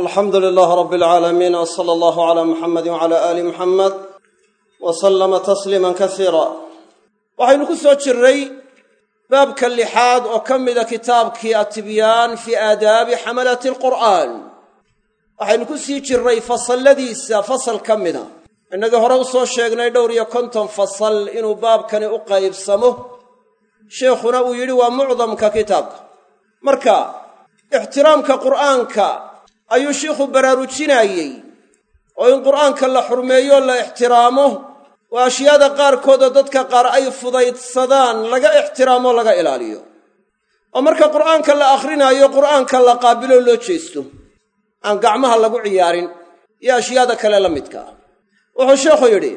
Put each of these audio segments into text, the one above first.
alxamdu lilaah rab alcaalamiin w sala allahu calaa muxamedi wcala aali muxamed wa sallama tasliiman kasiira waxaynu ku soo jirray baabka lixaad oo ka mida kitaabkii atibyaan fii aadaabi xamalati alqur'aan. Waxaynu ku sii jirray fasalladiisa fasal ka mida innagii hore u soo sheegnay dhowr iyo konton fasal inuu baabkani u qaybsamo. Sheikhuna uu yidhi waa mucdamka kitaabka. Marka ixtiraamka qur'aanka ayuu shiikhu baraarujinaayey oo in qur'aanka la xurmeeyo la ixtiraamo oo ashyaada qaarkoodoo dadka qaar ay fudaydsadaan laga ixtiraamo laga ilaaliyo. Oo marka qur'aanka la akhrinayo qur'aanka la qaabilo loo jeesto. Aan gacmaha lagu ciyaarin iyo ashyaada kale la midka. Ah wuxuu sheekhu yidhi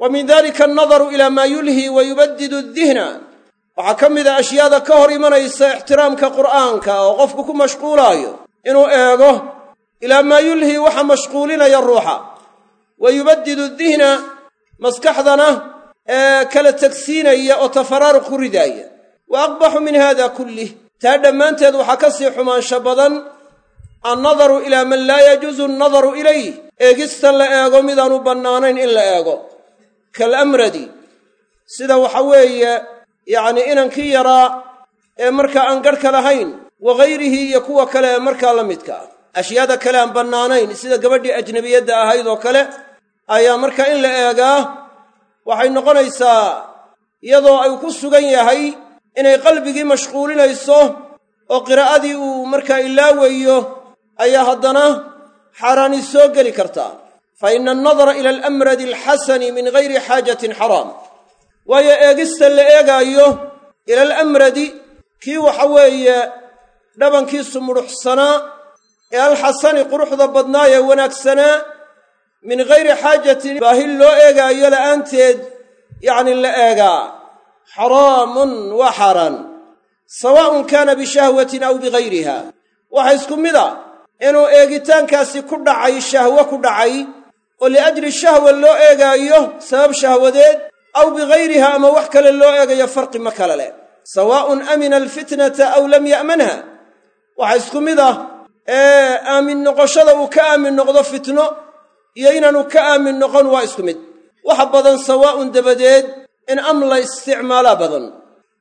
wa min dalika annadaru ilaa maa yulhi wa yubaddidu dihna waxaa ka mid a ashyaada ka hor imanaysa ixtiraamka qur'aanka oo qofku ku mashquulaayo inuu eego ilaa maa yulhi waxa mashquulinaya ruuxa. Wa yubaddidu dihna maskaxdana ee kala tegsiinaya oo tafaraaruq ku ridaaya. Wa aqbaxu min hada kullih taa dhammaanteed waxaa ka sii xumaansho badan annadaru ilaa man laa yajuusu annadaru ilayh eegista la eego midaanu bannaanayn in la eego. Kaalamradi sida waxa weeye yacnii inankii yaraa ee markaa aan garhka lahayn wa hayrihi iyo kuwa kale ee markaa la midka ah ashyaada kale aan bannaanayn sida gabadhii ajnabiyadda ahayd oo kale ayaa markaa in la eegaa waxay noqonaysaa iyadoo ay ku sugan yahay inay qalbigii mashquulinayso oo qiraa'adii uu markaa ilaawayo ayaa haddana xaaraani soo geli kartaa fa ina annadara ila alamradi alxasani min gayri xaajatin xaraam. Waayo eegista la eegaayo ila alamradi kii waxa weeye dhabankiisu mudhuxsanaa ee alxasani quruxda badnaa ee wanaagsanaa min gayri xaajatin baahi loo eegaayo la'aanteed yacni la eegaa xaraamun waa xaaraan sawaa'un kaana bishahwatin aw bigayriha waxa isku mid a inuu eegitaankaasi ku dhacay shahwo ku dhacay oo liajli shahwa loo eegaayo sabab shahwadeed aw bigayriha ama wax kale loo eegayo farqi ma kale leh. Sawaa'un amina alfitnata aw lam ya'manha. Waxa isku mid ah ee aamin noqoshada uu ka aamin noqdo fitno iyo inaanu ka aamin noqon waa isku mid. Waxa badan sawaa'un dabadeed in am la isticmaalaa badan.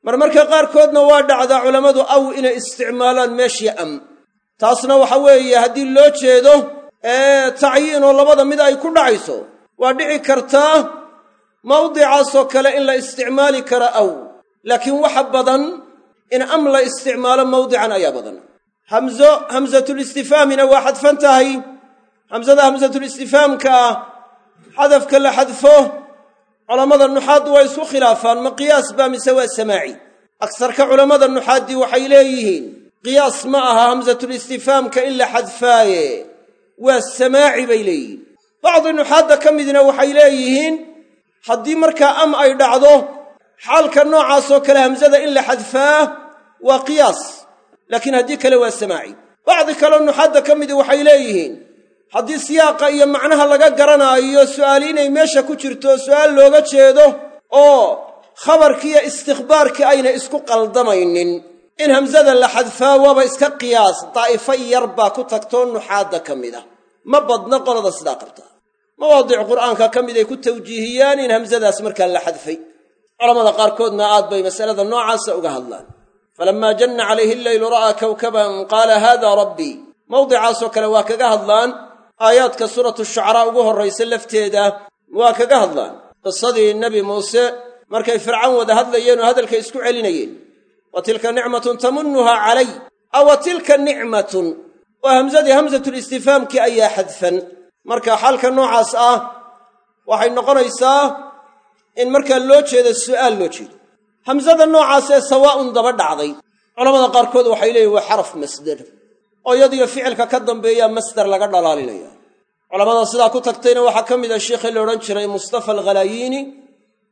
Marmarka qaarkoodna waa dhacdaa culammadu aw inay isticmaalaan meeshii am taasna waxa weeye haddii loo jeedo ee tacyiinoo labada mid ay ku dhacayso waa dhici kartaa mawdicaasoo kale in la isticmaali kara aw. Laakiin waxa badan in am la isticmaalo mawdican ayaa badan hamzo hamsatulistifaamina waa xadfan tahay hamsada hamsatulistifaamka ah xadafka la xadfo culammada nuxaaddu waa isku khilaafaan ma qiyaas baa mise waa samaaci? Agsarka culammada nuxaaddii waxay leeyihiin qiyaas ma aha hamsatulistifaamka in la xadfaaye. Waa samaaci bay leeyihiin. Bacdi nuxaadda ka midna waxay leeyihiin haddii markaa am ay dhacdo xaalka noocaasoo kale hamsada in la xadfaa waa qiyaas laakiin haddii kale waa samaaci. Bacdi kaleo nuxaadda ka midi waxay leeyihiin haddii siyaaqa iyo macnaha laga garanaayo su'aali inay meesha ku jirto su'aal looga jeedo oo khabarkiiyo istikhbaarkii ayna isku qaldamaynin in hamsada la xadfaa waaba iska qiyaas daa'ifo yar baa ku tagtoo nuxaadda ka mid ah. Ma badna qolada sidaa qabtaa mawaadic qur'aanka ka mid ay ku tawjiihiyaan in hamsadaas markaa la xadfay. Culamada qaarkoodna aad bay masalada noocaasa uga hadlaan falammaa janna calayhi alleylu ra'aa kawkaban qaala haada rabbii mawdicaasoo kale waa kaga hadlaan. aayaadka suuratu shucaraa ugu horraysa lafteeda waa kaga hadlaan. qisadii nebi muuse markay fircawn wada hadlayeen oo hadalka isku celinayeen. wa tilka nicmatun tamunnuhaa calay awa tilka nicmatun waa hamsadii hamsatulistifaamkii ayaa xadfan marka xaalka noocaas ah waxay noqonaysaa in markaa loo jeedo su'aal loo jeedo hamsada noocaas ee sawaa'un daba dhacday. Culamada qaarkood waxay leeyihiin waa xaraf masder oo iyadiyo ficilka ka dambeeyaa masder laga dhalaalinaya culamada sidaa ku tagtayna waxaa ka mid ah sheikhii la odhan jiray mustafa alghalayiini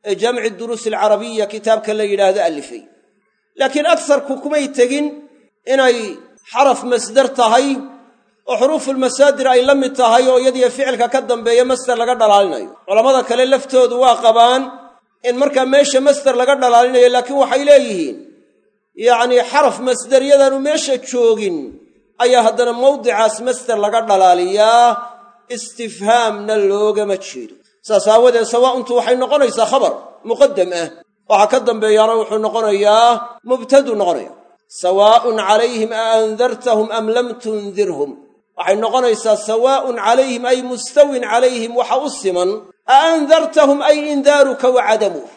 ee jaamici duruusi alcarabiya kitaabka la yidhaahdo allifay laakiin agsarku kumay tegin inay xaraf masder tahay oo xuruufulmasaadir ay la mid tahay oo iyadiyo ficilka ka dambeeya masder laga dhalaalinayo. Culammada kale laftoodu waa qabaan in markaa meesha masder laga dhalaalinayo laakiin waxay leeyihiin yacnii xaraf masderyadaanu meesha joogin ayaa haddana mawdicaas master laga dhalaaliyaa istifhaamna loogama jeedo. Saas aawadeed sawaa'untu waxay noqonaysaa khabar muqaddam ah. Waxaa ka dambeeyaana wuxuu noqonayaa mubtaduu noqonaya. Sawaa'un calayhim a andartahum am lam tundirhum. Waxay noqonaysaa sawaa'un calayhim ay mustawin calayhim waxa u siman a andartahum ay indaaruka wa cadamuh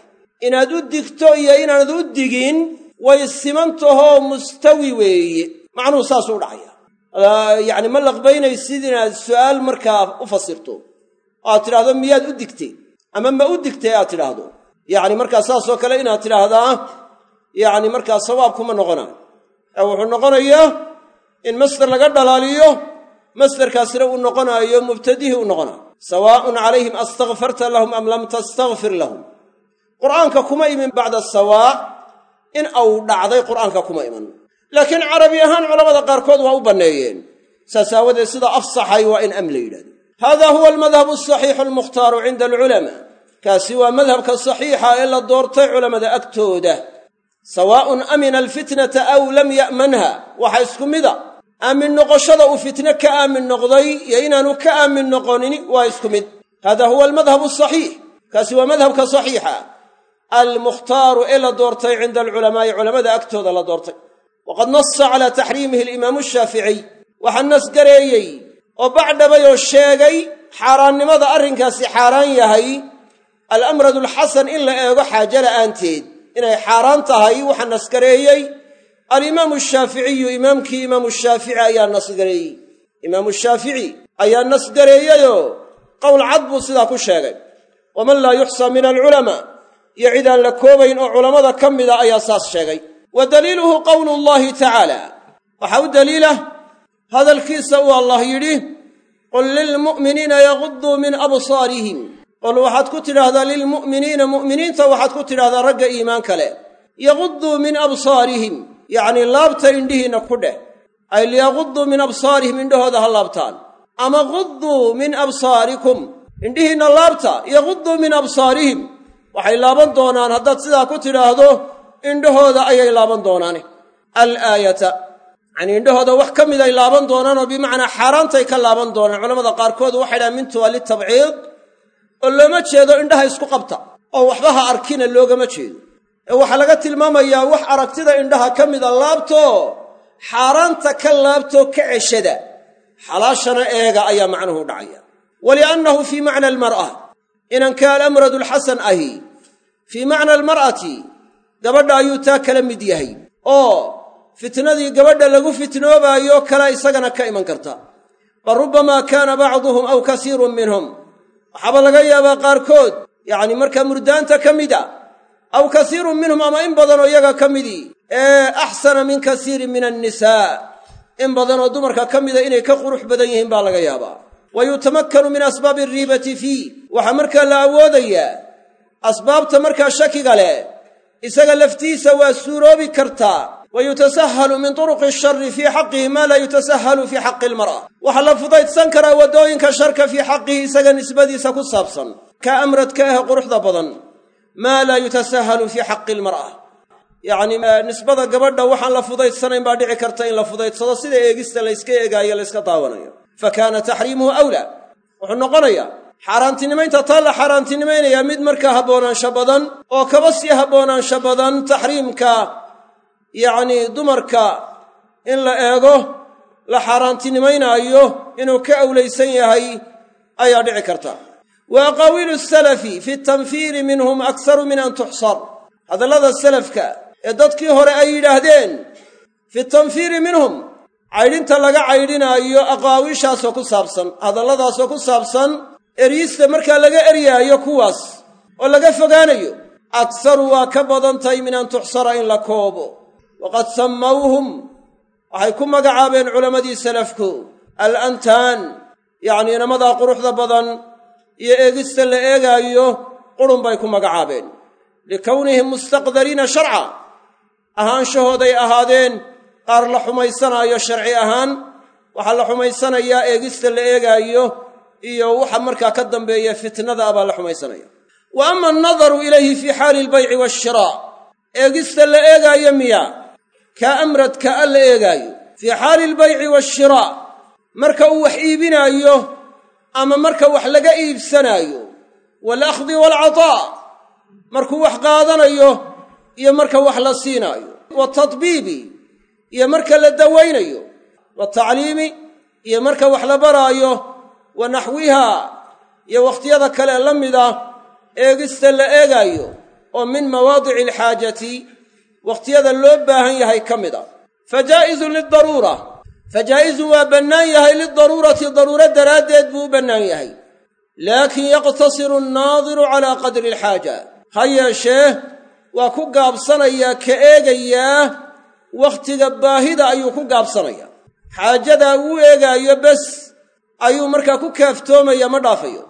inaad u digto iyo inaanad u digin way simantahoo mustawi weeye macnuhu saasuu u dhacaya yacni ma laqbaynaysid inaad su'aal markaa u fasirto aad tidhaahdo miyaad u digtay ama ma u digtay aad tidhaahdo yacni markaa saasoo kale inaad tidhaahdaa yacni markaa sawaabkuma noqonaayo ee wuxuu noqonayaa in masder laga dhalaaliyo masderkaasina uu noqonaayo mubtadihii u noqonaayo sawaa'un calayhim astakfarta lahum am lam tastakfir lahum qur'aanka kuma imin bacda sawaa in au dhacday qur'aanka kuma iman laakiin carabi ahaan culamada qaarkood waa u banneeyeen saas aawadeed sida afsaxay waa in am la yidhahdo hada huwa almadhabu asaxiixu almukhtaaru cinda alculamaa kaasi waa madhabka saxiixa ee la doortay culammada agtooda sawaa'un amina alfitnata aw lam ya'manha waxa isku mida aamin noqoshada uu fitne ka aamin noqday iyo inaanu ka aamin noqonin waa isku mid. Hada huwa almadhabu asaxiix kaasi waa madhabka saxiixa. Almukhtaaru ee la doortay cinda alculamaa'i culammada agtooda la doortay. Waqad nasa calaa taxriimihi alimaamu shaaficiy waxaa nasgareeyey oo bacdhabay oo sheegay xaaraannimada arrinkaasi xaaraan yahay alamradu alxasan in la eego xaaje la'aanteed inay xaaraan tahay waxaa nasgareeyey alimaamu shaaficiyu imaamkii imaamu shaafici ayaa nasgareeyey imaamu shaafici ayaa nasgareeyeyoo qowl cad buu sidaa ku sheegay. Waman laa yuxsaa min alculamaa iyo cidaan la koobayn oo culammada ka mida ayaa saas sheegay. Wa daliiluhu qowlu llahi tacaala waxaa u daliila hadalkiisa uu allah yidhi qul lilmu'miniina yaguduu min absaarihim. Qul waxaad ku tidhaahdaa lilmu'miniina mu'miniinta waxaad ku tidhahdaa ragga iimaanka leh yaguduu min absaarihim yacnii laabta indhihiinna ku dheh. Ay liyaguduu min absaarihim indhahooda ha laabtaan. Ama guduu min absaarikum. Indhihiinna laabta yaguduu min absaarihim. Waxay laaban doonaan haddaad sidaa ku tidhaahdo indhahooda ayay laaban doonaane alaayata yacnii indhahooda wax ka mid ay laaban doonaanoo bimacnaa xaaraantay ka laaban doonaan. Culamada qaarkood waxay dhahaan mintu waa litabciid. Oo looma jeedo indhaha isku qabta. Oo waxba ha arkina loogama jeedo ee waxaa laga tilmaamayaa wax aragtida indhaha ka mida laabto xaaraanta ka laabtoo ka ceshada xalaashana eega ayaa macnuhu dhacaya. Waliannahu fii macna almar'a inanka alamradu alxasan ahi fii macna almar'ati gabadha ayuu taa kala mid yahay. Oo fitnadii gabadha lagu fitnoobaayo kale isagana ka iman karta. Bal rubbamaa kaana bacduhum aw kasiirun minhum. Waxaaba laga yaabaa qaarkood yacni markaa murdaanta ka mida aw kasiirun minhum ama in badanoo iyaga ka midii ee axsana min kasiirin min annisaa in badanoo dumarka ka mida inay ka qurux badan yihiin baa laga yaabaa wa yutamakkanu min asbaabi alriibati fiih waxaa markaa la awoodayaa asbaabta markaa shakiga leh isaga laftiisa waa suuroobi kartaa wa yutasahalu min turuqi ashari fii xaqihi maa laa yutasahalu fii xaqi almar'a waxaa la fudaydsan karaa waddooyinka sharka fii xaqihi isaga nisbadiisa ku saabsan ka amradka ah quruxda badan maa laa yutasahalu fii xaqi almar'a. Yacni nisbada gabadha waxaan la fudaydsanayn baa dhici karta in la fudaydsado sida eegista layska eegaayo layska daawanayo. Fa kaana taxriimuhu awlaa. Wuxuu noqonayaa xaaraantinimaynta taa la xaaraantinimaynayaa mid markaa haboonaansho badan oo kaba sii haboonaansho badan taxriimka yacnii dumarka in la eego la xaaraantinimaynaayo inuu ka awlaysan yahay ayaa dhici karta wa aqaawiilu salafi fi tanfiiri minhum akharu min an tuxsar hadallada salafka ee dadkii hore ay yidhaahdeen fi tanfiiri minhum caydhinta laga caydhinaayo aqaawiishaasoo ku saabsan hadalladaasoo ku saabsan eryista markaa laga eryaayo kuwaas oo laga fogaanayo akharu waa ka badan tahay min an tuxsara in la koobo. Waqad sammawhum waxay ku magacaabeen culammadii salafku alantaan yacnii inamadaa quruxda badan iyo eegista la eegaayo qurun bay ku magacaabeen. Likownihim mustaqdariina sharca ahaanshahooday ahaadeen qaar la xumaysanaayo sharci ahaan waxaa la xumaysanayaa eegista la eegaayo iyo waxa markaa ka dambeeya fitnada abaa la xumaysanaya. Wa ama annadaru ilayhi fii xaali albayci waashiraa eegista la eegaayo miya kaa amradka a la eegaayo. Fii xaali albayci waashiraa marka uu wax iibinaayo ama marka wax laga iibsanaayo waalakhdi waalcataa markuu wax qaadanayo iyo marka wax la siinaayo. Watadbiibi iyo marka la dawaynayo. Watacliimi iyo marka wax la baraayo. Wa naxwiha iyo wakhtiyada kale la mida eegista la eegaayo. Oo min mawaadici alxaajati wakhtiyada loo baahan yahay ka mid a fa jaa'izun lidaruura fa jaa'izun waa bannaan yahay lidaruurati daruuro daraaddeed buu u bannaan yahay. laakin yaqtasiru annaadiru calaa qadri alxaaja ha yeeshee waa ku gaabsanayaa ka eegayaa wakhtiga baahida ayuu ku gaabsanayaa xaajadaa uu eegaayo bes ayuu markaa ku kaaftoomaya ma dhaafayo.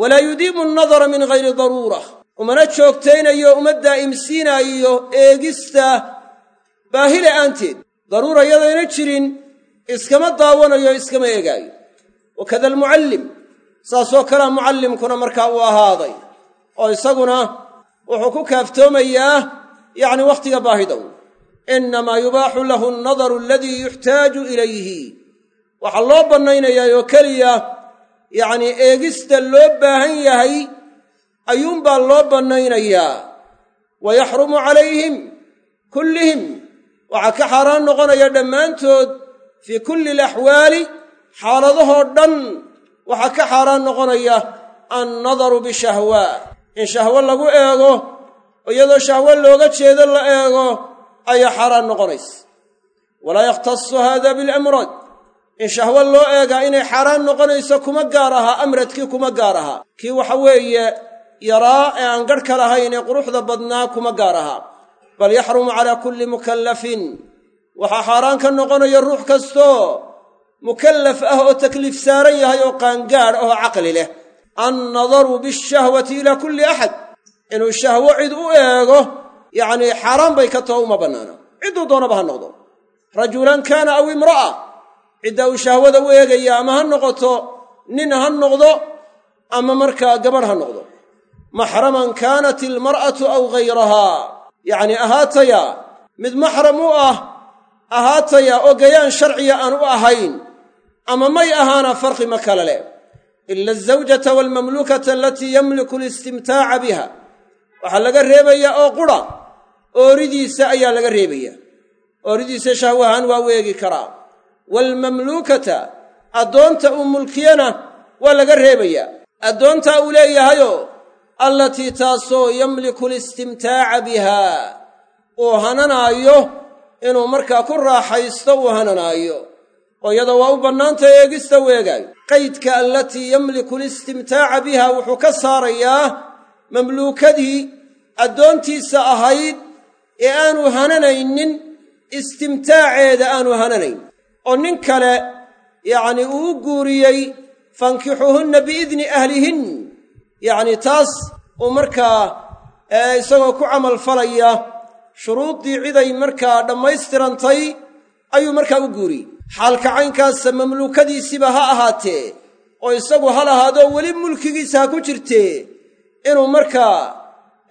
walaa yudiimu annadara min hayri daruura umana joogtaynayo uma daa'imsiinaayo eegista baahi la'aanteed daruura yadayna jirin iskama daawanayo iskama eegaayo wakada almucallim saasoo kalea mucallimkuna markaa uu ahaaday oo isaguna wuxuu ku kaaftoomayaa yacni wakhtiga baahidow. Innamaa yubaaxu lahu annadaru aladii yuxtaaju ilayhi. Waxaa loo bannaynayaa oo keliya yacnii eegista loo baahan yahay ayuunbaa loo bannaynayaa wa yaxrumu calayhim kullihim. Waxaa ka xaaraan noqonaya dhammaantood fii kulli alaxwaali xaaladahoo dhan waxaa ka xaaraan noqonaya annadaru bishahwa. In shahwo lagu eego iyadoo shahwo looga jeedo la eego ayaa xaaraan noqonaysa. Walaa yakhtasu hada bilamrad. In shahwo loo eegaa inay xaaraan noqonayso kuma gaar ahaa amradkii kuma gaar ahaa kii waxa weeye yaraa ee aan garhka lahayn ee quruxda badnaa kuma gaar ahaa bal yaxrumu calaa kulli mukallafin waxaa xaaraan ka noqonaya ruux kastoo mukallaf ah oo takliif saaran yahay oo qaangaadh oo caqli leh. Annadaru bishahwati ilaa kulli axad inuu shahwo cid u eego yacnii xaaraan bay ka taho uma bannaana cidduu doonaba ha noqdo. Rajulan kaana aw imra'a. Cidda uu shahwada u eegaya ama ha noqoto nin ha noqdo ama markaa gabadh ha noqdo. Maxraman kaanat ilmar'atu aw ghayrahaa yacnii ahaataya mid maxram u ah ahaataya oo gayaan sharciya aan u ahayn ama may ahaana farqi ma kale leh. Ila azawjata waalmamluukata alatii yamliku alistimtaaca biha. Waxaa laga reebayaa oo qura. Ooridiisa ayaa laga reebaya. Ooridiisa shahwahaan waa u eegi karaa waalmamluukata addoonta uu mulkiyana waa laga reebayaa addoontaa uu leeyahayoo allatii taasoo yamliku alistimtaaca biha. Uu hananaayo inuu markaa ku raaxaysto uu hananaayo. Oo iyada waa u bannaantay eegista u eegaayo qaydka allatii yamliku alistimtaaca biha wuxuu ka saarayaa mamluukadii addoontiisa ahayd ee aanu hananaynin istimtaaceeda aanu hananayn. Oo nin kale yacnii uu u guuriyey fankixuuhunna biidni ahlihin. Yacnii taas uu markaa isagoo ku camal falaya shuruuddii ciday markaa dhammaystirantay ayuu markaa u guuriyey xaalka caynkaasa mamluukadiisiba ha ahaatee oo isagu ha lahaadoo weli mulkigiisa ha ku jirtee inuu markaa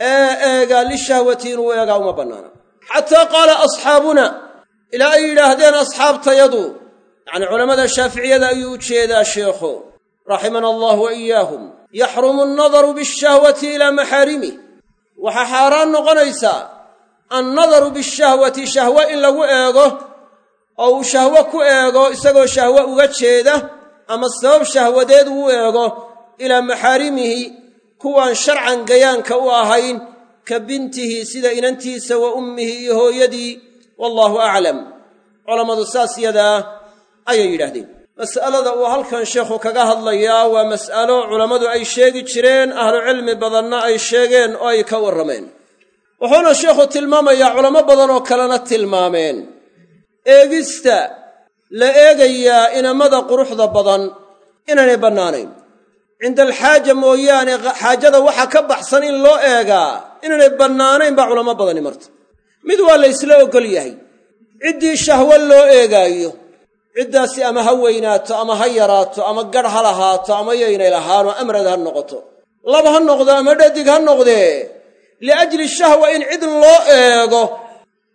eegaa lishahwati inuu eegaa uma bannaana. Xataa qaala asxaabuna ilaa ay yidhaahdeen asxaabtayadu yacnii culammada shaaficiyada ayuu u jeedaa sheekhu raximana allah wa iyaahum yaxrumu annadaru biashahwati ilaa maxaarimih waxaa xaaraan noqonaysaa annadaru bishahwati shahwo in lagu eego oo uu shahwo ku eego isagoo shahwo uga jeeda ama sabab shahwadeed uu eego ilaa maxaarimihi kuwaan sharcan gayaanka u ahayn ka bintihi sida inantiisa wa ummihi iyo hooyadii wallaahu aclam. Culammadu saas yadaa ayay yidhaahdeen. Mas'alada uu halkan sheekhu kaga hadlayaa waa mas'alo culammadu ay sheegi jireen ahlucilmi badanna ay sheegeen oo ay ka warrameen wuxuuna sheikhu tilmaamayaa culamo badan oo kalena tilmaameen. Eegista la eegayaa inamada quruxda badan inaanay bannaanayn. Cinda alxaaja mooyaane xaajada waxaa ka baxsan in loo eegaa inaanay bannaanayn baa culamo badani marta. Mid waa la ysla oggol yahay. Ciddii shahwo loo eegaayo. Ciddaasi ama ha weynaato ama ha yaraato ama gadh ha lahaato ama yaynay lahaano amrad ha noqoto. Lab ha noqdo ama dhadig ha noqdee liajli shahwa in cid loo eego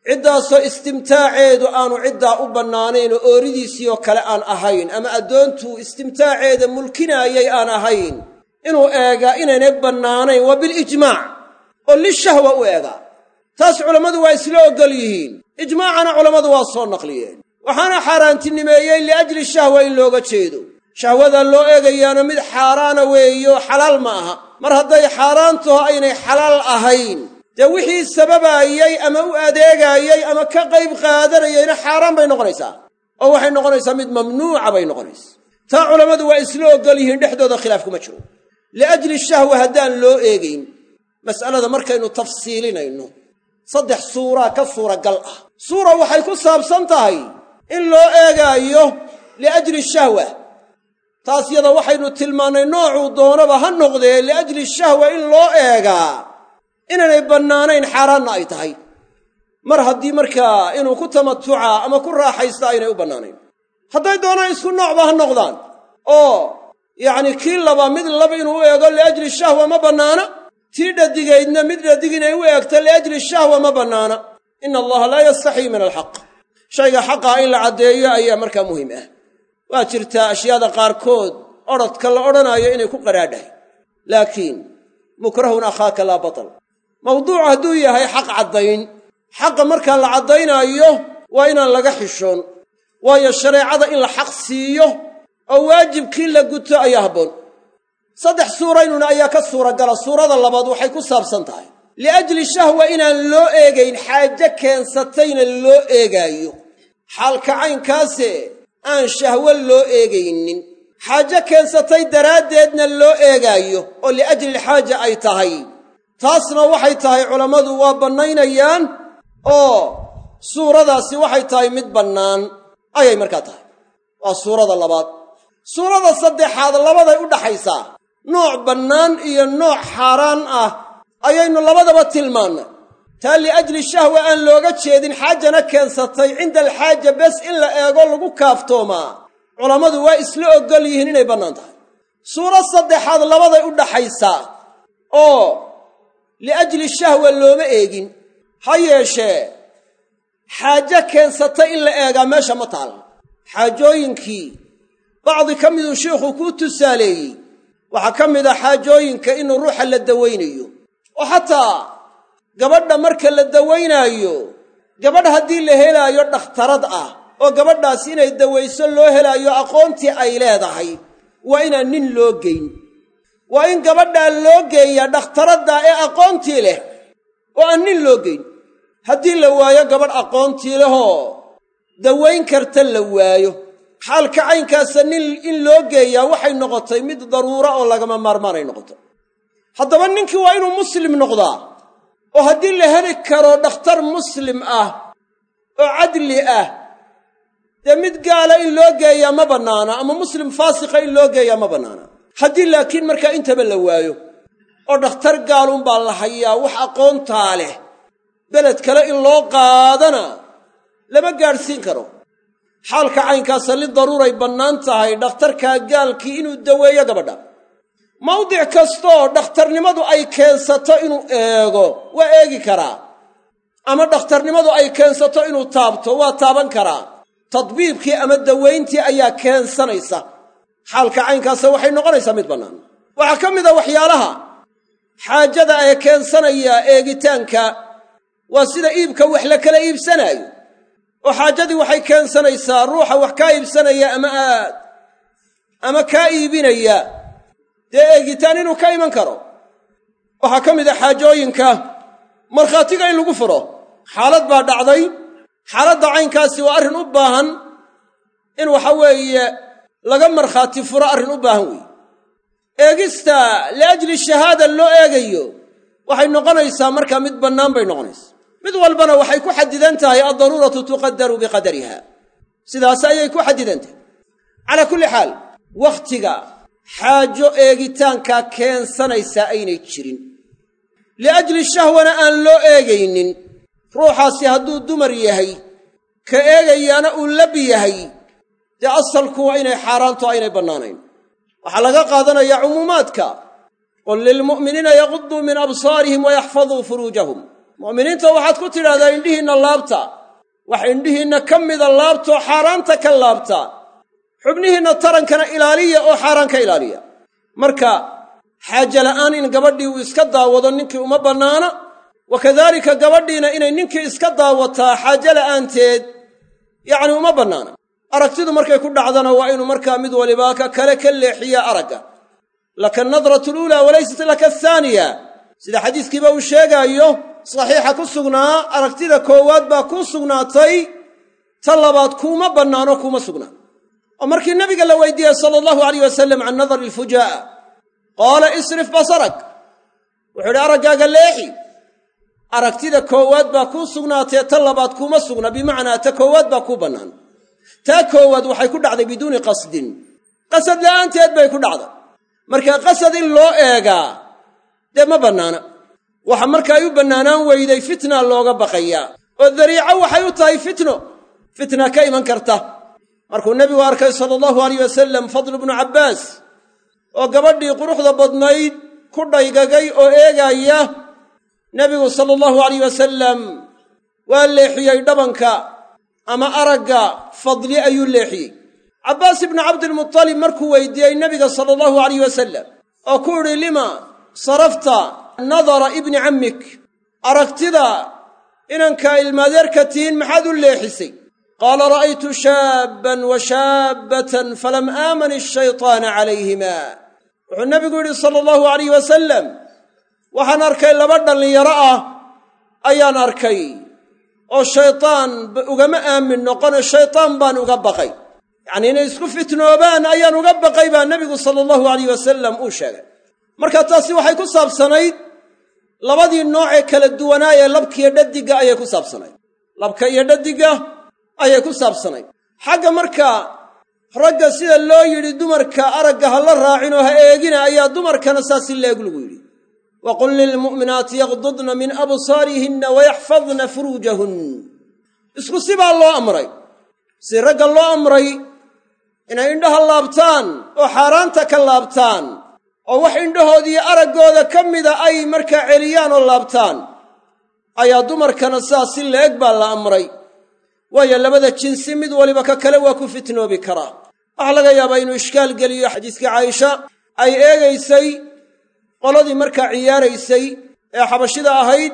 ciddaasoo istimtaaceedu aanu ciddaa u bannaanayn oo ooridiisii oo kale aan ahayn ama addoontuu istimtaaceeda mulkinaayay aan ahayn inuu eegaa inaynay bannaanayn waa bilijmaac oo lishahwa u eegaa taas culammadu waa isla oggol yihiin. Ijmaacana culammadu waa soo naqliyeen. Waxaana xaaraantinimeeyey liajli shahwa in looga jeedo shahwadan loo eegayaana mid xaaraana weeyo xalaal ma aha. Mar hadday xaaraantaho aynay xalaal ahayn. Dee wixii sababaayey ama u adeegaayey ama ka qayb qaadanayeyna xaaraan bay noqonaysaa. Oo waxay noqonaysaa mid mamnuuca bay noqonaysaa. Taa culammadu waa isla oggol yihiin dhexdooda khilaaf kuma jiro. Liajli shahwa haddaan loo eegayn mas'alada markaynu tafsiilinayno saddex suuraa ka suuragal ah. Suura waxay ku saabsan tahay in loo eegaayo liajli shahwa taas yada waxaynu tilmaannay noocuu doonaba ha noqdee liajli shahwa in loo eegaa inaanay bannaanayn xaaraanna ay tahay. Mar haddii markaa inuu ku tamatucaa ama ku raaxaysta aynay u bannaanayn. Hadday doonaan isku noocba ha noqdaan. Oo yacnii kii laba mid laba inuu u eego liajli shahwa ma bannaana. Tii dhadigaydna mid dhadig inay u eegto liajli shahwa ma bannaana. Ina allaha laa yastaxii min alxaq. Shayga xaqaa in la caddeeyo ayaa markaa muhiim ah waa jirtaa ashyaada qaarkood odrodka la odhanaayo inay ku qadhaadhahay laakiin mukrahun akhaaka laa batal. Mawduucu hadduu yahay xaq caddayn. Xaqa markaa la caddaynaayo waa inaan laga xishoon. Waayo shareecada in la xaq siiyo oo waajibkii la guto ayaa habboon. Saddex suuraynuna ayaa ka suuragala suurada labaad waxay ku saabsan tahay. Liajli shahwa inaan loo eegayn xaaje keensatayna loo eegaayo. Xaalka caynkaase aan shahwo loo eegaynin. Xaaje keensatay daraaddeedna loo eegaayo oo liajli xaaja ay tahay. Taasna waxay tahay culammadu waa bannaynayaan oo suuradaasi waxay tahay mid bannaan. Ayay markaa tahay. Waa suurada labaad. Suurada saddexaad labaday u dhaxaysaa. Nooc bannaan iyo nooc xaaraan ah ayaynu labadaba tilmaannay taa liajli shahwa aan looga jeedin xaajana keensatay cinda alxaaja bes in la eego lagu kaaftoomaa. Culammadu waa isla oggol yihiin inay bannaan tahay. Suurad saddexaad labaday u dhaxaysaa oo liajli shahwa looma eegin. Ha yeeshee xaajo keensatay in la eegaa meesha ma taal. Xaajooyinkii bacdi ka miduu sheikhu kuu tusaaleeyey waxaa ka mid a xaajooyinka inuu ruuxa la dawaynayo. Oo xataa gabadha marka la dawaynaayo gabadh haddii la helaayo dhakhtarad ah oo gabadhaas inay dawayso loo helaayo aqoontii ay leedahay waa inaan nin loo geyn. Waa in gabadhaa loo geeyaa dhakhtaradda ee aqoontii leh oo aan nin loo geyn. Haddii la waayo gabadh aqoontii lehoo dawayn karta la waayo. Xaalka caynkaasa nin in loo geeyaa waxay noqotay mid daruura oo lagama maarmaanay noqotay haddaba ninkii waa inuu muslim noqdaa oo haddii la heli karo dhakhtar muslim ah oo cadli ah dee mid gaala in loo geeyaa ma bannaana ama muslim faasiqa in loo geeyaa ma bannaana. Haddii laakiin markaa intaba la waayo oo dhakhtar gaalunbaa la hayaa wax aqoontaa leh beled kale in loo qaadana lama gaadhsiin karo. Xaalka caynkaasa lidaruuray bannaan tahay dhakhtarkaa gaalkii inuu daweeyo gabadha mawdic kastooo dhakhtarnimadu ay keensato inuu eego waa eegi karaa. Ama dhakhtarnimadu ay keensato inuu taabto waa taaban karaa. Tadbiibkii ama dawayntii ayaa keensanaysa. Xaalka caynkaasa waxay noqonaysaa mid bannaan. Waxaa ka mid a waxyaalaha xaajada ee keensanaya eegitaanka waa sida iibka wax la kala iibsanaayo. Oo xaajadii waxay keensanaysaa ruuxa wax kaa iibsanaya ama aad ama kaa iibinaya dee eegitaan inuu ka iman karo. Waxaa ka mid a xaajooyinka markhaatiga in lagu furo. Xaalad baa dhacday. Xaaladda caynkaasi waa arrin u baahan in waxa weeye laga markhaati furo arrin u baahan weeye eegista liajli shahaada loo eegayo waxay noqonaysaa markaa mid bannaan bay noqonaysaa. Mid walbana waxay ku xadidan tahay addaruuratu tuqadaru biqadariha. Sidaas ayay ku xadidan tahay. Calaa kulli xaal wakhtiga xaajo eegitaankaa keensanaysaa aynay jirin. Liajli shahwana aan loo eegaynin ruuxaasi hadduu dumar yahay ka eegayaana uu lab yahay dee asalku waa inay xaaraanto aynay bannaanayn. Waxaa laga qaadanayaa cumuumaadka qul lilmu'miniina yaquduu min absaarihim wayaxfaduu furuujahum. Mu'miniinta waxaad ku tidhahdaa indhihiinna laabta wax indhihiinna ka mida laabtoo xaaraanta ka laabta xubnihiinna tarankana ilaaliya oo xaaraan ka ilaaliya. Marka xaaje la'aan in gabadhii uu iska daawado ninkii uma bannaana wa kadaalika gabadhiina inay ninkii iska daawataa xaaje la'aanteed yacni uma bannaana. Aragtidu markay ku dhacdana waa inuu markaa mid waliba ka kale ka leexiya aragga. Laka nadratu luulaa walaysat laka athaaniya sida xadiiskiiba uu sheegaayo saxiixa ku sugnaa aragtida koowaad baa kuu sugnaatay ta labaad kuuma bannaano kuuma sugnaan oo markii nabiga la weydiiyey sala allahu alayh wasalam can nadari ilfujaa'a qaala isrif basarak. Wuxuu idhi araggaaga leexi aragtida koowaad baa kuu sugnaatee ta labaad kuuma sugna bimacnaa ta koowaad baa kuu bannaan. Taa koowaad waxay ku dhacday biduuni qasdin qasad la'aanteed bay ku dhacday marka qasad in loo eegaa dee ma bannaana. Waxa marka ay u bannaanaan weyday fitna looga baqayaa oo dariico waxay u tahay fitno. Fitna ka iman karta markuu nebigu arkay sala allahu alayh wasalam fadlu bnu cabbaas oo gabadhii quruxda badnayd ku dhaygagay oo eegaaya nebigu sala allahu alayh wasalam waa leexiyey dhabanka ama aragga fadli ayuu leexiyey. Cabbaas ibnu cabdilmutalib markuu weydiiyey nebiga sala allahu alayh wasalam oo ku idhi lima sarafta nadara ibni cammik? Aragtida inanka ilmaadeerka tihiin maxaad u leexisay qaala ra'aytu shaabban wa shaabbatan falam aaman ashaytaana calayhima wuxuu nebigu yidhi sala allahu alayh wasalam waxaan arkay laba dhallinyaro ah ayaan arkay oo shaytaan ugama aamin noqone shaytaan baan uga baqay yacnii inay isku fitnoobaan ayaan uga baqay baa nebigu sala allahu alayh wasalam uu sheegay marka taasi waxay ku saabsanayd labadii noocee kala duwanaa ee labkiiyo dhadigga ayay ku saabsanayd labka iyo dhadigga ayay ku saabsanayd xagga marka ragga sida loo yidhi dumarka aragga ha la raacin oo ha eegina ayaa dumarkana saas si leeg lagu yidhi. Wa qul lilmu'minaati yaqdudna min absaarihinna wayaxfadna furuujahun isku sibaa loo amray. Si ragga loo amray inay indhaha laabtaan oo xaaraanta ka laabtaan oo wax indhahoodiiyo araggooda ka mida ay markaa celiyaan oo laabtaan ayaa dumarkana sidaas si la-eg baa la amray waayo labada jinsi mid waliba ka kale waa ku fitnoobi karaa waxaa laga yaabaa inuu ishkaal geliyo xadiiskii caaisha ay eegaysay qoladii markaa ciyaaraysay ee xabashida ahayd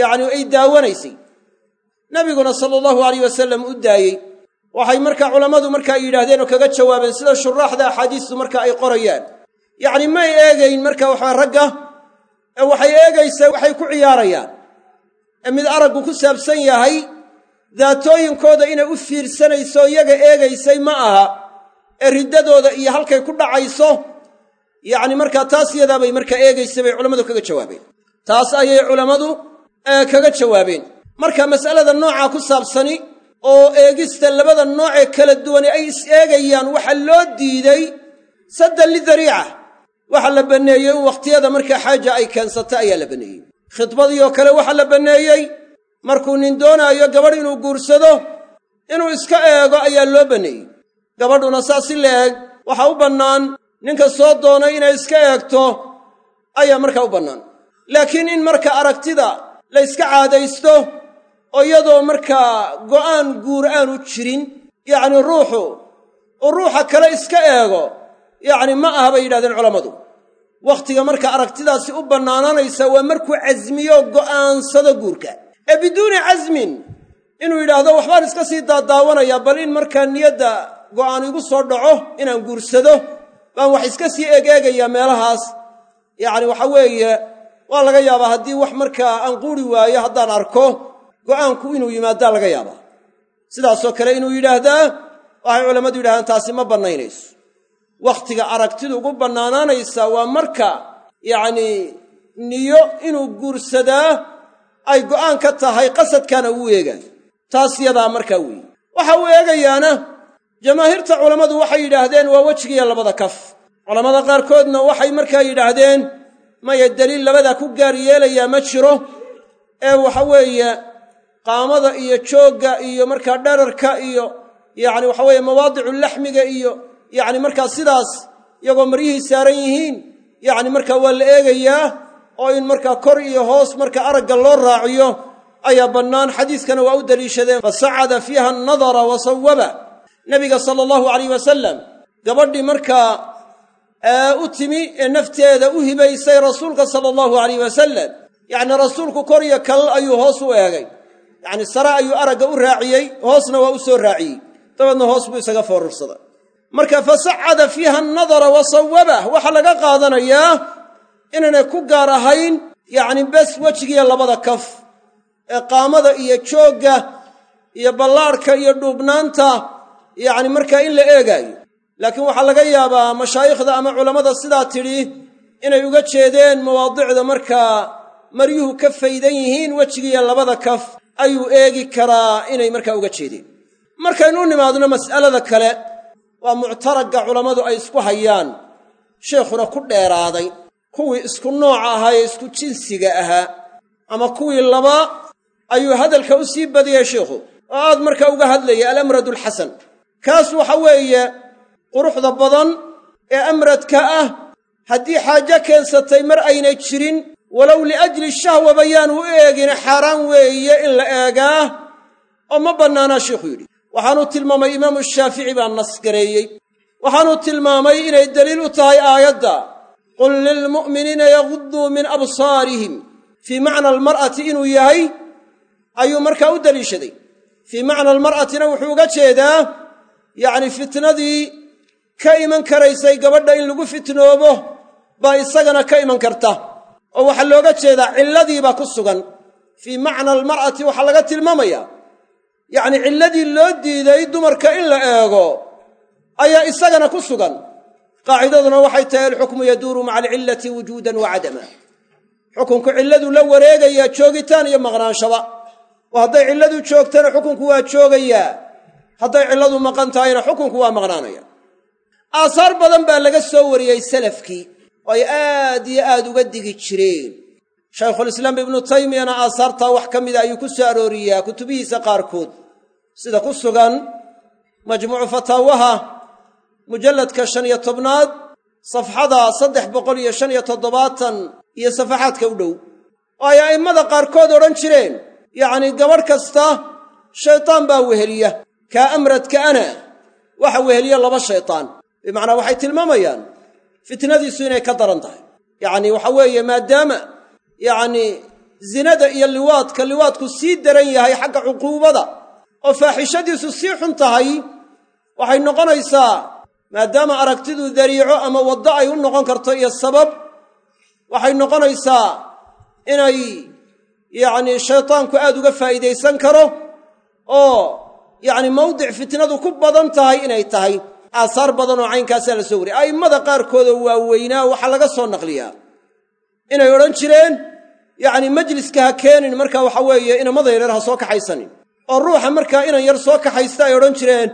yacni ay daawanaysay. Nebiguna sala allahu alayh wasalam u daayey. Waxay markaa culammadu markaa yidhaahdeen oo kaga jawaabeen sida shuraaxda axaadiistu marka ay qorayaan. Yacni may eegayn marka waxaa ragga ee waxay eegaysaa waxay ku ciyaarayaan. Ee mid araggu ku saabsan yahay daatooyinkooda inay u fiirsanayso iyaga eegaysay ma aha. Ee riddadooda iyo halkay ku dhacayso yacni markaa taas yadaabay markaa eegaysay bay culammadu kaga jawaabeen. Taas ayay culammadu kaga jawaabeen. Marka mas'alada noocaa ku saabsani oo eegista labada noocee kala duwani ay is eegayaan waxaa loo diiday saddan lidariica. Waxaa la banneeyey in wakhtiyada markaa xaaja ay keensata ayaa la banneeyey khidbadii oo kale waxaa la banneeyey markuu nin doonaayo gabadh inuu guursado inuu iska eego ayaa loo banneeyey gabadhuna saas si la eeg waxaa u bannaan ninka soo doonay inay iska eegto ayaa markaa u bannaan. Laakiin in marka aragtida la yska caadaysto oo iyadoo markaa go'aan guur aanu jirin yacni ruuxu uu ruuxa kale iska eego yacni ma aha bay yidhahdeen culammadu. Wakhtiga marka aragtidaasi u bannaananaysa waa markuu casmiyo go'aansado guurka ee biduuni casmin inuu yidhaahdo waxbaan iska sii daadaawanayaa bal in markaa niyadda go'aan igu soo dhaco inaan guursado baan wax iska sii egeegayaa meelahaas. Yacni waxa weeye waa laga yaabaa haddii wax markaa aan quuri waayo haddaan arko go'aanku inuu yimaadaa laga yaabaa. Sidaasoo kale inuu yidhaahdaa waxay culammadu yidhahdaan taasi ma bannaynayso. Wakhtiga aragtidu ugu bannaanaanaysa waa marka yacnii niyo inuu guursadaa ay go'aan ka tahay qasadkaana uu eegaayo taas yadaa markaa weeye waxa uu eegayaana jamaahiirta culammadu waxay yidhaahdeen waa wejigiiyo labada kaf. Culammada qaarkoodna waxay markaa yidhaahdeen maya deliil labadaa ku gaar yeelayaa ma jiro. Ee waxa weeye qaamada iyo joogga iyo markaa dherarka iyo yacni waxa weeye mawaadicu laxmiga iyo yacni markaa sidaas iyagoo maryihii saaran yihiin yacni markaa waa la eegayaa oo in markaa kor iyo hoos marka aragga loo raaciyo ayaa bannaan xadiiskana waa u daliishadeen. Fasacada fiiha annadara wa sawaba nebiga sala allahu alayh wasalam gabadhii markaa u timi ee nafteeda u hibaysay rasuulka sala allahu alayh wasalam yacni rasuulku kor iyo kal ayuu hoos u eegay. Yacni sare ayuu aragga u raaciyey hoosna waa u soo raaciyey. Dabeedna hoos buu isaga foorursaday marka fasacada fiiha annadara wa sawabah waxaa laga qaadanayaa inaynay ku gaar ahayn yacni bes wejigiiyo labada kaf ee qaamada iyo joogga iyo ballaadhka iyo dhuubnaanta yacni markaa in la eegaayo. Laakiin waxaa laga yaabaa mashaayikhda ama culammada sidaa tidhi inay uga jeedeen mawaadicda markaa maryuhu ka faydan yihiin wejigiiyo labada kaf ayuu eegi karaa inay markaa uga jeedeen. Markaynu u nimaadno mas'alada kale waa muctaragga culammadu ay isku hayaan sheekhuna ku dheeraaday kuwii isku nooca ahaa ee isku jinsiga ahaa. Ama kuwii laba ayuu hadalka u sii badiyey sheikhu. Oo aad markaa uga hadlayay alamradu alxasan kaas waxa weeye quruxda badan ee amradka ah haddii xaajo keensatay mar aynay jirin walow liajli shahwa bayaan u eegin xaaraan weeye in la eegaa oo ma bannaanaa sheikhu yidhi. Waxaanuu tilmaamay imaamu shaafici baa nasgareeyey waxaanuu tilmaamay inay deliil u tahay aayadda qul lilmu'miniina yaguduu min absaarihim fii macna almar'ati inuu yahay ayuu markaa u deliishaday fii macna almar'atina wuxuu uga jeedaa yacni fitnadii ka iman karaysay gabadha in lagu fitnoobo baa isagana ka iman karta. oo waxaa looga jeedaa cilladiibaa ku sugan. fii macna almar'ati waxaa laga tilmaamayaa yacni cilladii loo diiday dumarka in la eego ayaa isagana ku sugan qaacidaduna waxay tahay alxukmu yaduuru maca alcillati wujuudan wa cadama. Xukunku cilladu la wareegayaa joogitaan iyo maqnaanshaba oo hadday cilladu joogtana xukunku waa joogayaa hadday cilladu maqan tahayna xukunku waa maqnaanaya. Aasaar badan baa laga soo wariyey salafkii. Oo ay aad iyo aad uga digi jireen. Shaykhulislaam ibnu taymiyana aasaartaa wax ka mida ayuu ku soo arooriyaa kutubihiisa qaarkood. Sida ku sugan majmuucu fataawaha mujalladka shan iyo tobnaad safxada saddex boqol iyo shan iyo toddobaatan iyo safaxaadka u dhow. Oo ay a'immada qaarkood odhan jireen yacnii gabadh kasta shaydaan baa weheliya. Kaa amradkaana waxa weheliya laba shaydaan bimacnaa waxay tilmaamayaan fitnadiisu inay ka daran tahay. Yacnii waxa weeye maadaama yacnii zinada iyo liwaadka liwaadku sii daran yahay xagga cuquubada oo faaxishadiisu sii xun tahay waxay noqonaysaa maadaama aragtidu dariico ama waddo ay u noqon karto iyo sabab waxay noqonaysaa inay yacnii shaydaanku aad uga faa'iidaysan karo oo yacni mawdic fitnadu ku badan tahay inay tahay. Aasaar badan oo caynkaasaa la soo wariyay. A'immada qaarkoodoo waaweynaa waxaa laga soo naqliyaa. Inay odhan jireen yacni majliska ha keenin marka waxa weeye inamada yaryar ha soo kaxaysanin. Oo ruuxa markaa inan yar soo kaxaysta ay odhan jireen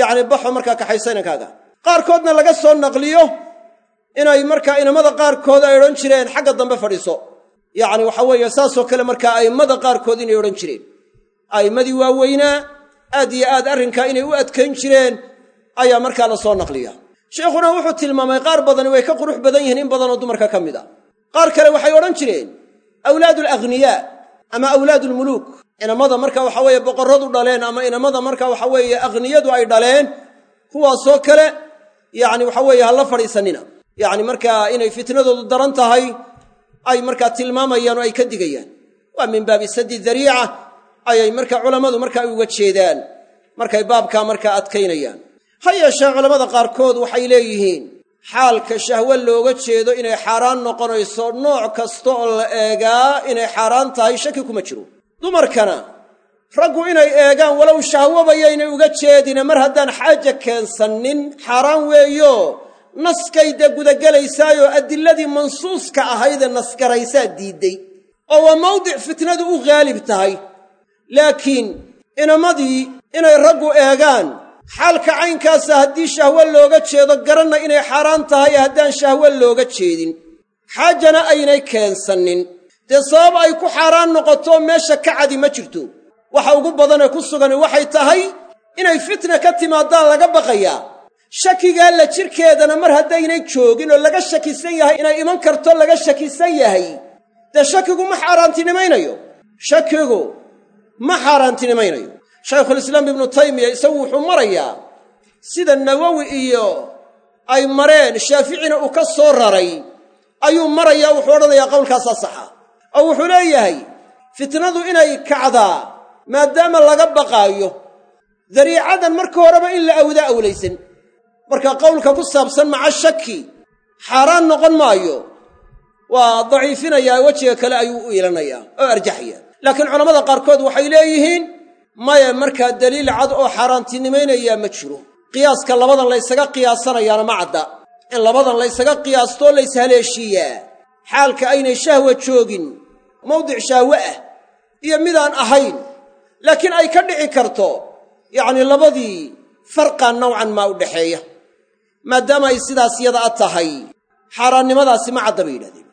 yacni baxo markaa kaxaysa inankaaga qaarkoodna laga soo naqliyo inay markaa inamada qaarkood ay odhan jireen xagga dambe fadhiiso. Yacni waxa weeye saasoo kale markaa a'immada qaarkood inay odhan jireen. A'immadii waaweynaa aad iyo aad arrinkaa inay u adkayn jireen ayaa markaa la soo naqliya. Sheikhuna wuxuu tilmaamay qaar badani way ka qurux badan yihiin in badanoo dumarka ka mid a. Qaar kale waxay odhan jireen awlaadu alaghniyaa ama awlaadu almuluuk inamada marka waxa weeye boqorradu dhaleen ama inamada marka waxa weeye aghniyadu ay dhaleen kuwaasoo kale yacni waxa weeye ha la fadhiisanina. Yacni markaa inay fitnadoodu daran tahay ay markaa tilmaamayaan oo ay ka digayaan. Waa min baabi saddi dariica ayay marka culammadu markaa uga jeedaan. Markay baabkaa markaa adkaynayaan. Ha yeeshee culammada qaarkood waxay leeyihiin xaalka shahwe looga jeedo inay xaaraan noqonayso nooc kasta oo la eegaa inay xaaraan tahay shaki kuma jiro. Dumarkana raggu inay eegaan walow shahwobayaynay uga jeedine mar haddaan xaaja keensannin xaaraan weeyo. Naskay dee gudagelaysaayo adiladii mansuuska ahaydee nasgaraysaa diidday oo waa mawdic fitnadu u haalib tahay. Laakiin inamadii inay raggu eegaan xaalka caynkaasa haddii shahwe looga jeedo garanna inay xaaraan tahay haddaan shahwe looga jeedin. Xaajana aynay keensannin. Dee sabab ay ku xaaraan noqoto meesha ka cadi ma jirto waxa ugu badanee ku sugan waxay tahay inay fitna ka timaadaan laga baqayaa shakigaa la jirkeedana mar haddaynay joogin oo laga shakisan yahay inay iman karto laga shakisan yahay. Dee shakigu ma xaaraantinimaynayo? Shakigu ma xaaraantinimaynayo? Shaykhulislaam ibnu taymiya isagu wuxuu marayaa sida nawowi iyo ay mareen shaaficina uu ka soo raray ayuu marayaa wuxuu odhanayaa qowlkaasaa saxa. Oo wuxuu leeyahay fitnadu inay kacdaa maadaama laga baqaayo dariicadan marka horeba in la awdaa awlaysan. Marka qowlka ku saabsan maca shaki xaaraan noqon maayo. Waa daciifinayaa wejiga kale ayuu u iilanayaa oo arjaxaya laakiin culammada qaarkood waxay leeyihiin maya markaa daliil cad oo xaaraantinimaynayaa ma jiro. Qiyaaska labadan laysaga qiyaasanayaana ma cadda. In labadan laysaga qiyaastoo layshaleeshiiyaa xaalka aynay shahwa joogin mawdic shahwe ah iyo midaan ahayn laakiin ay ka dhici karto yacnii labadii farqa nowcan maa u dhaxeeya maadaama ay sidaas yada a tahay xaaraannimadaasi ma cadda bay yidhahdeen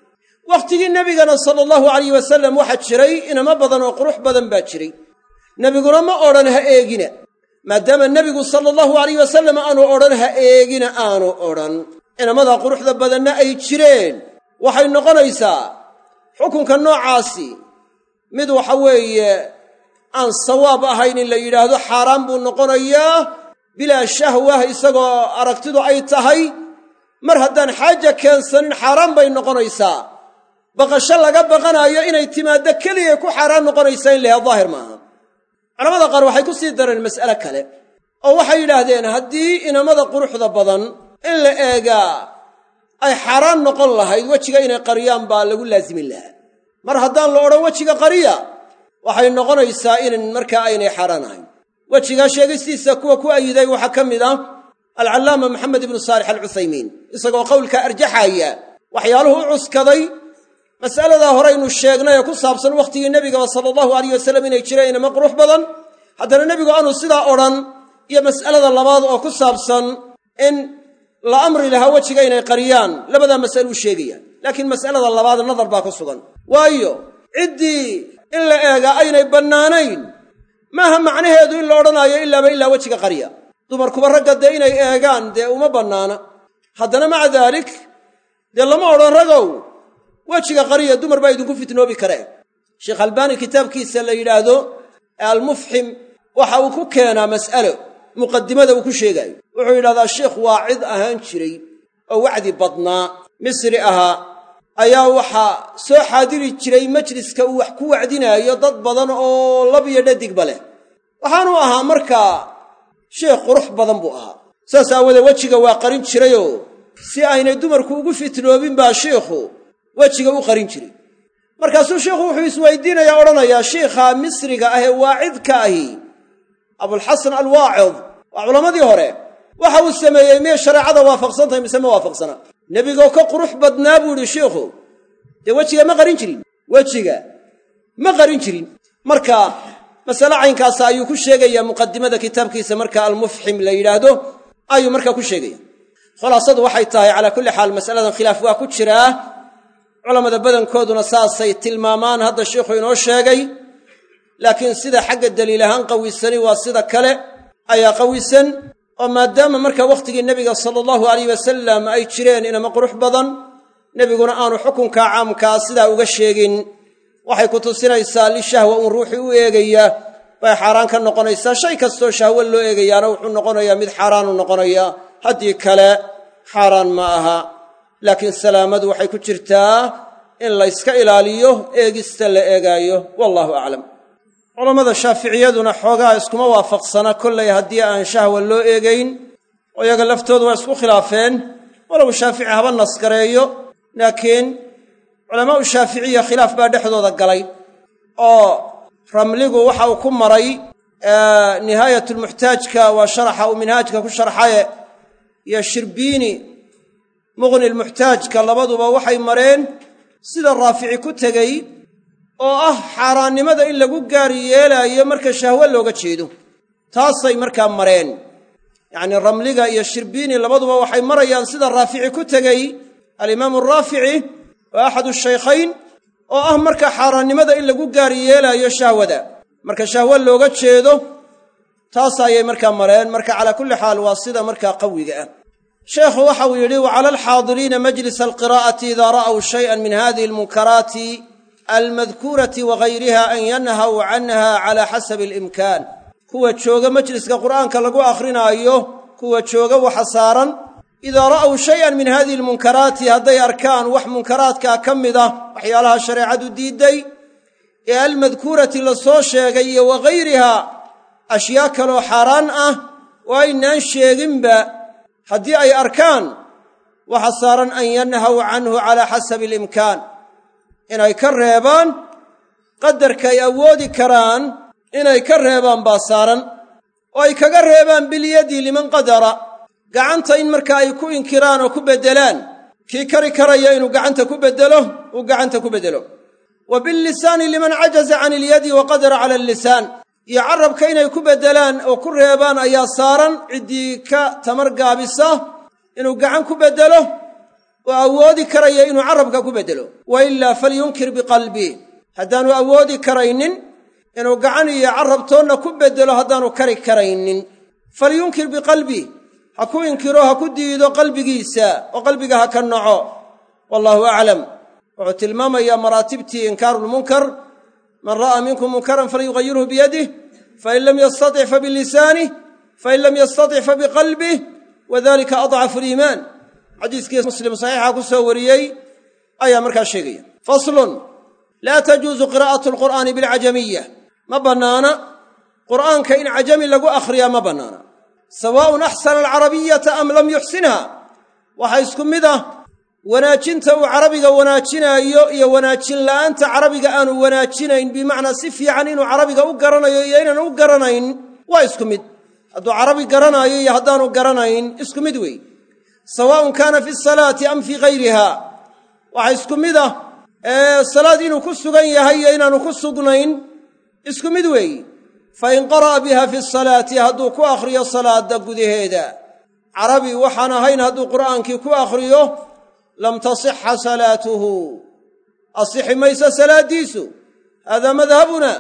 wakhtigii nebigana sala allahu alayh wasalam waxaa jiray inamo badan oo qurux badan baa jiray. Nebiguna ma odhan ha eegina maadaama nebigu sala allahu alayh wasalam aanu odhan ha eegina aanu odhan. Inamada quruxda badanna ay jireen. Waxay noqonaysaa xukunka noocaasi mid waxa weeye aan sawaab ahayn in la yidhaahdo xaaraan buu noqonayaa bilaa shahwah isagoo aragtidu ay tahay mar haddaan xaaja keensanin xaaraan bay noqonaysaa. Baqasho laga baqanaayo inay timaaddo keligay ku xaaraan noqonaysaa in lahaa daahir maaha. Culamada qaar waxay ku sii dareen mas'ale kale oo waxay yidhaahdeen haddii inamada quruxda badan in la eegaa ay xaaraan noqon lahayd wejiga inay qariyaan baa lagu laasimin lahaa. Mar haddaan la odhan wejiga qariya waxay noqonaysaa inan markaa aynay xaaraan ahayn. Wejigaa sheegistiisa kuwa ku ayiday waxaa ka mid ah alcallaama maxamed ibnu saalix alcuthaymiin isagoo qowlka arjaxaaya waxyaaluhu u cuskaday mas'aladaa horeynu sheegnay ee ku saabsan wakhtigii nebigaba sala allahu alayh wasalam inay jireen inama qurux badan haddana nebigu aanu sidaa odhan iyo mas'alada labaad oo ku saabsan in la amri lahaa wejiga inay qariyaan labadaa mas'ale uu sheegaya laakiin mas'alada labaad nadar baa ku sugan. Waayo ciddii in la eegaa aynay bannaanayn. Maaha macnaheedu in la odhanaayo ilaaba ilaa wejiga qarya dumarkuba ragga dee inay eegaan dee uma bannaana. Haddana maca daalik dee lama odhan ragow. Wejiga qariya dumar baa idinku fitnoobi kareen sheekh albaani kitaabkiisa la yidhaahdo almufxim waxa uu ku keenaa mas'alo muqadimada uu ku sheegaayo. Wuxuu yidhahdaa sheikh waa cid ahaan jiray oo wacdi badnaa misri ahaa ayaa waxaa soo xaadiri jiray majliska uu wax ku wacdinaayo dad badan oo lab iyo dhadigba leh. Waxaanuu ahaa markaa sheekh qurux badan buu ahaa. Saas aawoodee wejiga waa qarin jirayoo si aynay dumarku ugu fitnoobin baa shiikhu wejiga u qarin jiray. Markaasuu sheikhu wuxuu isweydiinayaa odhanayaa shiikha misriga ah ee waacidka ahi abulxasan alwaacid. Waa culammadii hore. Waxa uu sameeyey miyay shareecada waafaqsantahay mise ma waafaqsana nebigoo ka qurux badnaa buu idhi shiikhu dee wejiga ma qarin jirin. Wejiga? Ma qarin jirin. Marka masale caynkaasa ayuu ku sheegayaa muqadimada kitaabkiisa marka almufxim la yidhaahdo ayuu markaa ku sheegaya. Khulaasadu waxay tahay calaa kulli xaal masaladan khilaaf waa ku jiraa culammada badankooduna saasay tilmaamaan hadda sheikhu inoo sheegay. Laakiin sida xagga daliil ahaan qawisani waa sida kale. Ayaa qawisan oo maadaama marka wakhtigii nebiga sala allahu alayh wasalam ay jireen inama qurux badan nebiguna aanu xukunkaa caamkaa sidaa uga sheegin. Waxay ku tusinaysaa lishahwa uun ruuxii u eegaya bay xaaraan ka noqonaysaa shay kastoo shahwo loo eegayaana wuxuu noqonayaa mid xaaraanu noqonayaa. Haddii kale xaaraan ma aha. Laakiin salaamadu waxay ku jirtaa in layska ilaaliyo eegista la eegaayo. Wallahu aclam culammada shaaficiyaduna xoogaa iskuma waafaqsana kollay haddii aan shahwa loo eegayn oo iyaga laftoodu waa isku khilaafeen walow shaafici haba naskareeyo laakiin culamaau shaaficiya khilaaf baa dhexdooda galay oo ramligu waxa uu ku maray nihaayatulmuxtaajka waa sharaxa uu minhaajka ku sharxaye iyo shirbiini muqni lmuxtaajka labaduba waxay mareen sida raafici ku tegey oo ah xaaraannimada in lagu gaari yeelaayo marka shahwo looga jeedo. Taasay markaa mareen. Yacnii ramliga iyo shirbiini labaduba waxay marayaan sida raafici ku tegey alimaamu raafici waa axadu shaykhayn oo ah marka xaaraannimada in lagu gaari yeelaayo shahwada. Marka shahwo looga jeedo taas ayay markaa mareen. Marka calaa kulli xaal waa sida markaa qawiga ah. Sheekhu waxa uu yidhi wa cala alxaadiriina majlisa alqiraa'ati idaa ra'aw shay'an min hadihi almunkaraati almadkuurati wagayriha an yanhaw canha cala xasabi alimkaan kuwa jooga majliska qur'aanka lagu akhrinaayo kuwa jooga waxa saaran idaa ra'w shayan min hadihi almunkaraati hadday arkaan wax munkaraadkaa ka mid ah waxyaalaha shareecadu diidday ee almadkuurati la soo sheegay iyo wagayriha ashyaa kaloo xaaraan ah oo aynaan sheeginba haddii ay arkaan waxa saaran an yanhaw canhu calaa xasabi alimkaan inay ka reebaan qadarka ay awoodi karaan inay ka reebaan baa saaran. Oo ay kaga reebaan bilyadi liman qadara gacanta in markaa ay ku inkiraan oo ku beddelaan kii kari karaya inuu gacanta ku beddelo uu gacanta ku beddelo. Wa billisaani liman cajaza can ilyadi wa qadara cala allisaan. Iyo carabka inay ku beddelaan oo ku reebaan ayaa saaran ciddii ka tamar gaabisa inuu gacan ku beddelo oo awoodi karaya inuu carabka ku beddelo. Wa ilaa falyunkir biqalbii haddaanu awoodi karaynin inuu gacan iyo carabtoonna ku beddelo haddaanu kari karaynin. Falyunkir biqalbii ha ku inkiro ha ku diido qalbigiisa oo qalbiga ha ka naco wallaahu aclam. Wuxuu tilmaamayaa maraatibtii inkaarulmunkar man ra'aa minkum munkaran falyugayirhu biyadih fain lam yastatic fabilisaanih fain lam yastatic fabiqalbih wadalika adcafu liimaan xadiiskii muslim saxiixa ku soo wariyey ayaa markaa sheegaya. Faslun laa tajuusu qiraa'atu alqur'aani bilcajamiya ma bannaana qur'aanka in cajami lagu akhriyaa ma bannaana. Sawaaءun axsana alcarabiyata am lam yuxsinha waxaa isku mid ah wanaajinta uu carabiga wanaajinaayo iyo wanaajin la'aanta carabiga aanu wanaajinayn bimacnaa si fiican inuu carabiga u garanayo iyo inaan u garanayn waa isku mid. Hadduu carabi garanaayo iyo haddaanu garanayn isku mid wey sawaaءun kaana fi salaati am fii gayriha waxaa isku mid ah salaad inuu ku sugan yahay iyo inaanu ku sugnayn isku mid weeyi fain qara'a biha fi salaati hadduu ku akhriyo salaadda gudaheeda. Carabi waxaan ahayn hadduu qur'aankii ku akhriyo lam tasixa salaatuhu. Asixi mayso salaaddiisu. Haadaa madhabuna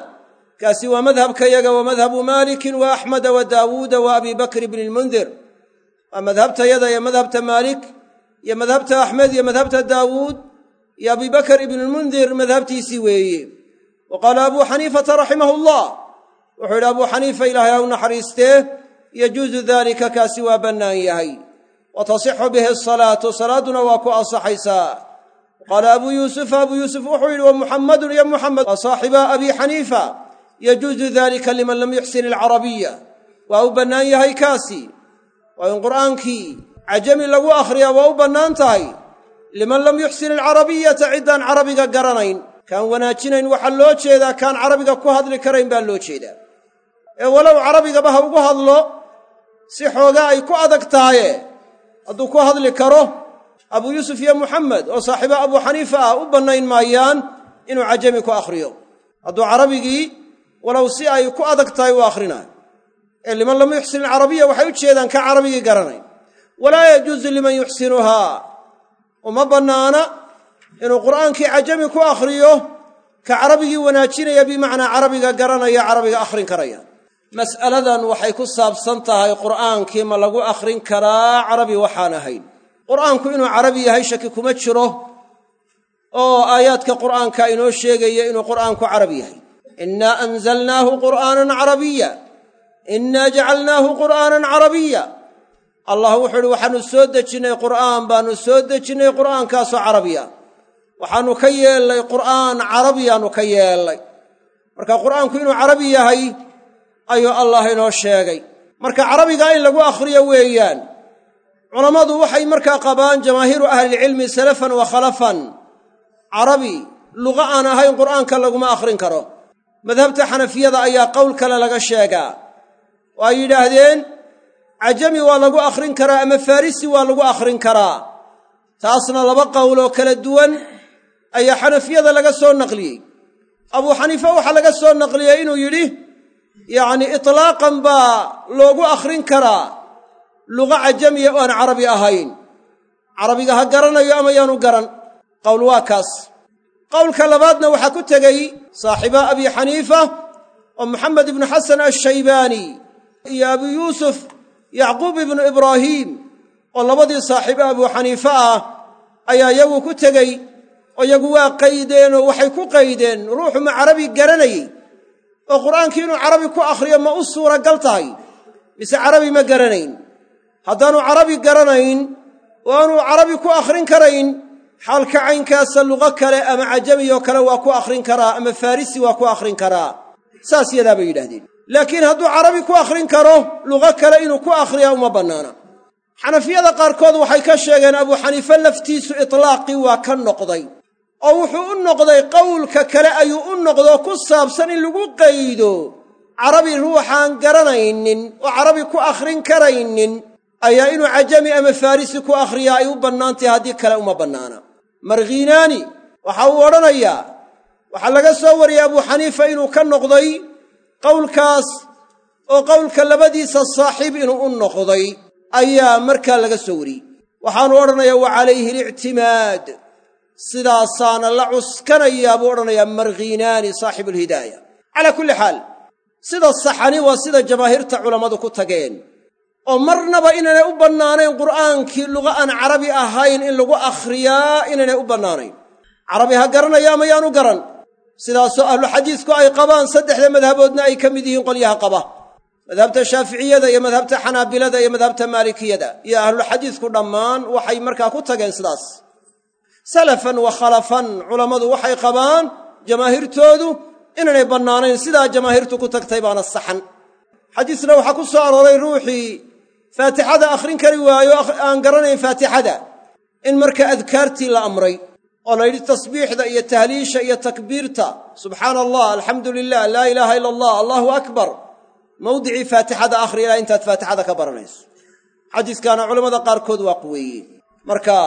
kaasi waa madhabkayaga wa madhabu maalikin wa axmeda wa daawuuda wa abi bakr bni lmundir waa madhabtayada iyo madhabta maalik iyo madhabta axmed iyo madhabta daawuud iyo abi bakr ibnulmundir madhabtiisii weeye. Wa qaala abuu xaniifata raximahu llah wuxuu yidhi abuu xaniifa ilaahay ha u naxariistee yajuusu daalika kaasi waa bannaan yahay. Wa tasixu bihi asalaatu salaadduna waa ku ansaxaysaa. Qaala abuu yuusufa abuu yuusuf wuxuu yidhi wa muxammadun iyo muxamed waa saaxiba abi xaniifa yajuusu dalika liman lam yuxsin alcarabiya waa u bannaan yahay kaasi waa in qur'aankii cajami lagu akhriyaa waa u bannaan tahay. Liman lam yuxsin alcarabiyata ciddaan carabiga garanayn. Kaan wanaajinayn waxaa loo jeedaa kaan carabiga ku hadli karayn baa loo jeedaa. Ee walow carabigaba ha ugu hadlo si xoogaa ay ku adag tahaye hadduu ku hadli karo abuu yuusuf iyo muxamed oo saaxiibo abuu xaniifa ah u bannayn maayaan inuu cajami ku akhriyo. Hadduu carabigii walow si ay ku adag tahay u akhrinayo ee liman lam yuxsin alcarabiya waxay u jeedaan ka carabigii garanayn. Walaa yajuusu liman yuxsinuhaa. Uma bannaana inuu qur'aankii cajami ku akhriyo ka carabigii wanaajinaya bimacnaa carabiga garanaya carabiga akhrin karaya. Mas'aladan waxay ku saabsan tahay qur'aankii ma lagu akhrin karaa carabi waxaan ahayn. Qur'aanku inuu carabi yahay shaki kuma jiro oo aayaadka qur'aanka inoo sheegaya inuu qur'aanku carabi yahay. Innaa anzalnaahu qur'aanan carabiya innaa jacalnaahu qur'aanan carabiya allah wuxuu uhi waxaanu soo dejinnay qur'aan baanu soo dejinnay qur'aankaasoo carabiya waxaanu ka yeellay qur'aan carabiyaanu ka yeellay. Marka qur'aanku inuu carabi yahay ayuu allah inoo sheegay. Marka carabiga in lagu akhriyo weeyaan culammadu waxay markaa qabaan jamaahiiru ahlilcilmi salafan wa khalafan. Carabi luqa aan ahayn qur'aanka laguma akhrin karo. Madhabta xanafiyada ayaa qowl kale laga sheegaa oo ay yidhaahdeen cajami waa lagu akhrin karaa ama farrisi waa lagu akhrin karaa? Taasna laba qowl oo kala duwan ayaa xanafiyada laga soo naqliyey. Abuu xaniife waxaa laga soo naqliyey inuu yidhi yacni itlaaqan baa loogu akhrin karaa luqa cajamiya oo aan carabi ahayn. Carabiga ha garanayo ama yaanu garan. Qowl waa kaas. Qowlka labaadna waxaa ku tegey saaxiba abi xaniifa oo maxamed ibnu xasan ashaybaani iyo abu yuusuf yacquub ibnu ibraahiim oo labadii saaxiibe abuu xaniife ah ayaa iyagu ku tegey oo iyagu waa qaydeen oo waxay ku qaydeen ruuxu ma carabi garanayey oo qur'aankii inuu carabi ku akhriyo ma u suuragal tahay mise carabi ma garanayn. Haddaanu carabi garanayn oo aanuu carabi ku akhrin karayn xaalka caynkaasa luqo kale ama cajamiyoo kale waa ku akhrin karaa ama farrisi waa ku akhrin karaa. Saas yadaa bay yidhahdeen laakiin hadduu carabi ku akhrin karo luqo kale inuu ku akhriyaa uma bannaana. Xanafiyada qaarkood waxay ka sheegeen abuu xaniife laftiisu itlaaqii waa ka noqday oo wuxuu u noqday qowlka kale ayuu u noqdoo ku saabsan in lagu qaydo carabi ruuxaan garanaynin oo carabi ku akhrin karaynin ayaa inuu cajami ama farrisi ku akhriyaa ay u bannaantahay haddii kale uma bannaana. Markhiinaani waxa uu odhanayaa waxaa laga soo wariyey abuu xaniifa inuu ka noqday qowlkaas oo qowlka labadiisa saaxiib inuu u noqday ayaa markaa laga soo wariyey. Waxaanu odhanayaa wa calayhi alictimaad sidaasaana la cuskanayaa buu odhanayaa markhiinaani saaxibuulhidaaya calaa kulli xaal sida saxani waa sida jamaahiirta culammadu ku tageen. Oo marnaba inaynay u bannaanayn qur'aankii luqa aan carabi ahayn in lagu akhriyaa inaynay u bannaanayn. Carabi ha garanaya ama yaanu garan sidaasoo ahluxadiisku ay qabaan saddexda madhaboodna ay ka mid yihiin qolyaha qaba. Madhabta shaaficiyada iyo madhabta xanaabilada iyo madhabta maalikiyada iyo ahlulxadiisku dhammaan waxay markaa ku tageen sidaas. Salafan wa khalafan culammadu waxay qabaan jamaahiirtoodu inaynay bannaanayn sidaa jamaahiirtu ku tagtay baana saxan. Xadiisna waxaa ku soo arooray ruuxii faatixada akhrin kari waayo aan garanayn faatixada in marka adkaartii la amray oo la yidhi tasbiixda iyo tahliisha iyo takbiirta. Subxaana allah alxamdu lilah laa ilaaha ila allah allahu akbar. Mawdicii faatixada akhri ilaa intaad faatixada ka baranayso. Xadiiskaana culammada qaarkood waa quweeyey. Marka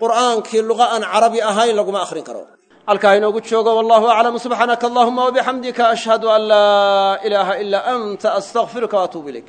qur'aankii luqa aan carabi ahayn laguma akhrin karo. Halkaa inoogu joogo wallahu aclam subxaanaka allahuma wabixamdika ashhadu an laa ilaaha ilaa anta astaqfiruka waatuubu ilayk